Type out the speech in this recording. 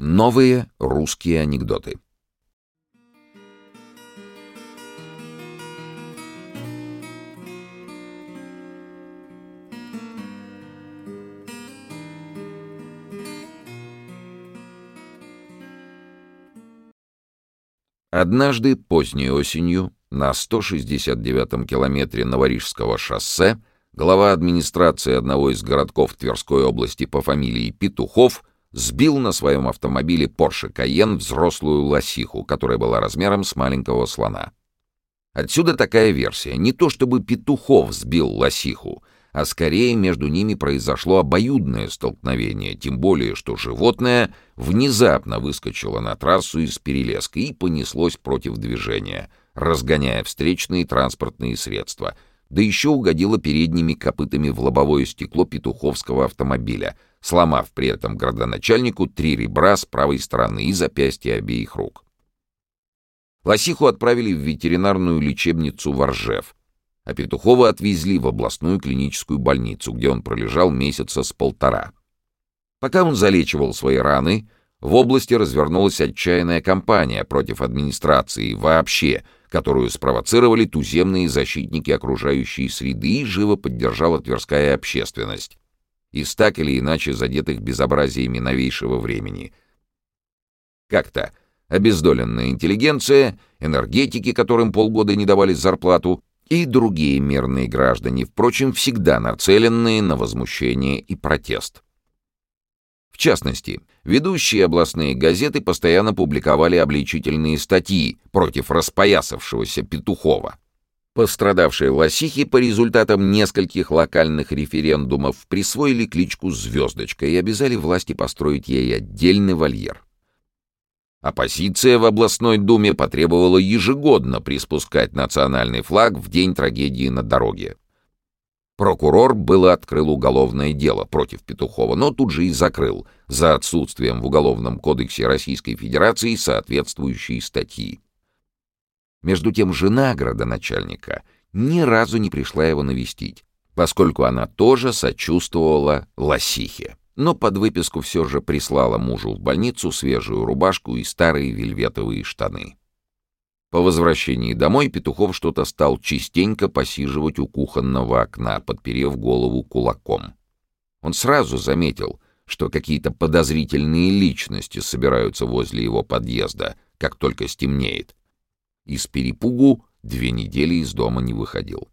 Новые русские анекдоты. Однажды поздней осенью на 169-м километре Новорижского шоссе глава администрации одного из городков Тверской области по фамилии Петухов сбил на своем автомобиле Porsche Cayenne взрослую лосиху, которая была размером с маленького слона. Отсюда такая версия. Не то чтобы Петухов сбил лосиху, а скорее между ними произошло обоюдное столкновение, тем более, что животное внезапно выскочило на трассу из перелеска и понеслось против движения, разгоняя встречные транспортные средства — да еще угодила передними копытами в лобовое стекло петуховского автомобиля, сломав при этом градоначальнику три ребра с правой стороны и запястья обеих рук. Лосиху отправили в ветеринарную лечебницу Воржев, а Петухова отвезли в областную клиническую больницу, где он пролежал месяца с полтора. Пока он залечивал свои раны, в области развернулась отчаянная кампания против администрации вообще — которую спровоцировали туземные защитники окружающей среды и живо поддержала тверская общественность, из так или иначе задетых безобразиями новейшего времени. Как-то обездоленная интеллигенция, энергетики, которым полгода не давали зарплату, и другие мирные граждане, впрочем, всегда нацеленные на возмущение и протест. В частности, ведущие областные газеты постоянно публиковали обличительные статьи против распоясавшегося Петухова. Пострадавшие лосихи по результатам нескольких локальных референдумов присвоили кличку «Звездочка» и обязали власти построить ей отдельный вольер. Оппозиция в областной думе потребовала ежегодно приспускать национальный флаг в день трагедии на дороге. Прокурор было открыл уголовное дело против Петухова, но тут же и закрыл за отсутствием в Уголовном кодексе Российской Федерации соответствующей статьи. Между тем жена градоначальника ни разу не пришла его навестить, поскольку она тоже сочувствовала лосихе. Но под выписку все же прислала мужу в больницу свежую рубашку и старые вельветовые штаны. По возвращении домой Петухов что-то стал частенько посиживать у кухонного окна, подперев голову кулаком. Он сразу заметил, что какие-то подозрительные личности собираются возле его подъезда, как только стемнеет. Из перепугу две недели из дома не выходил.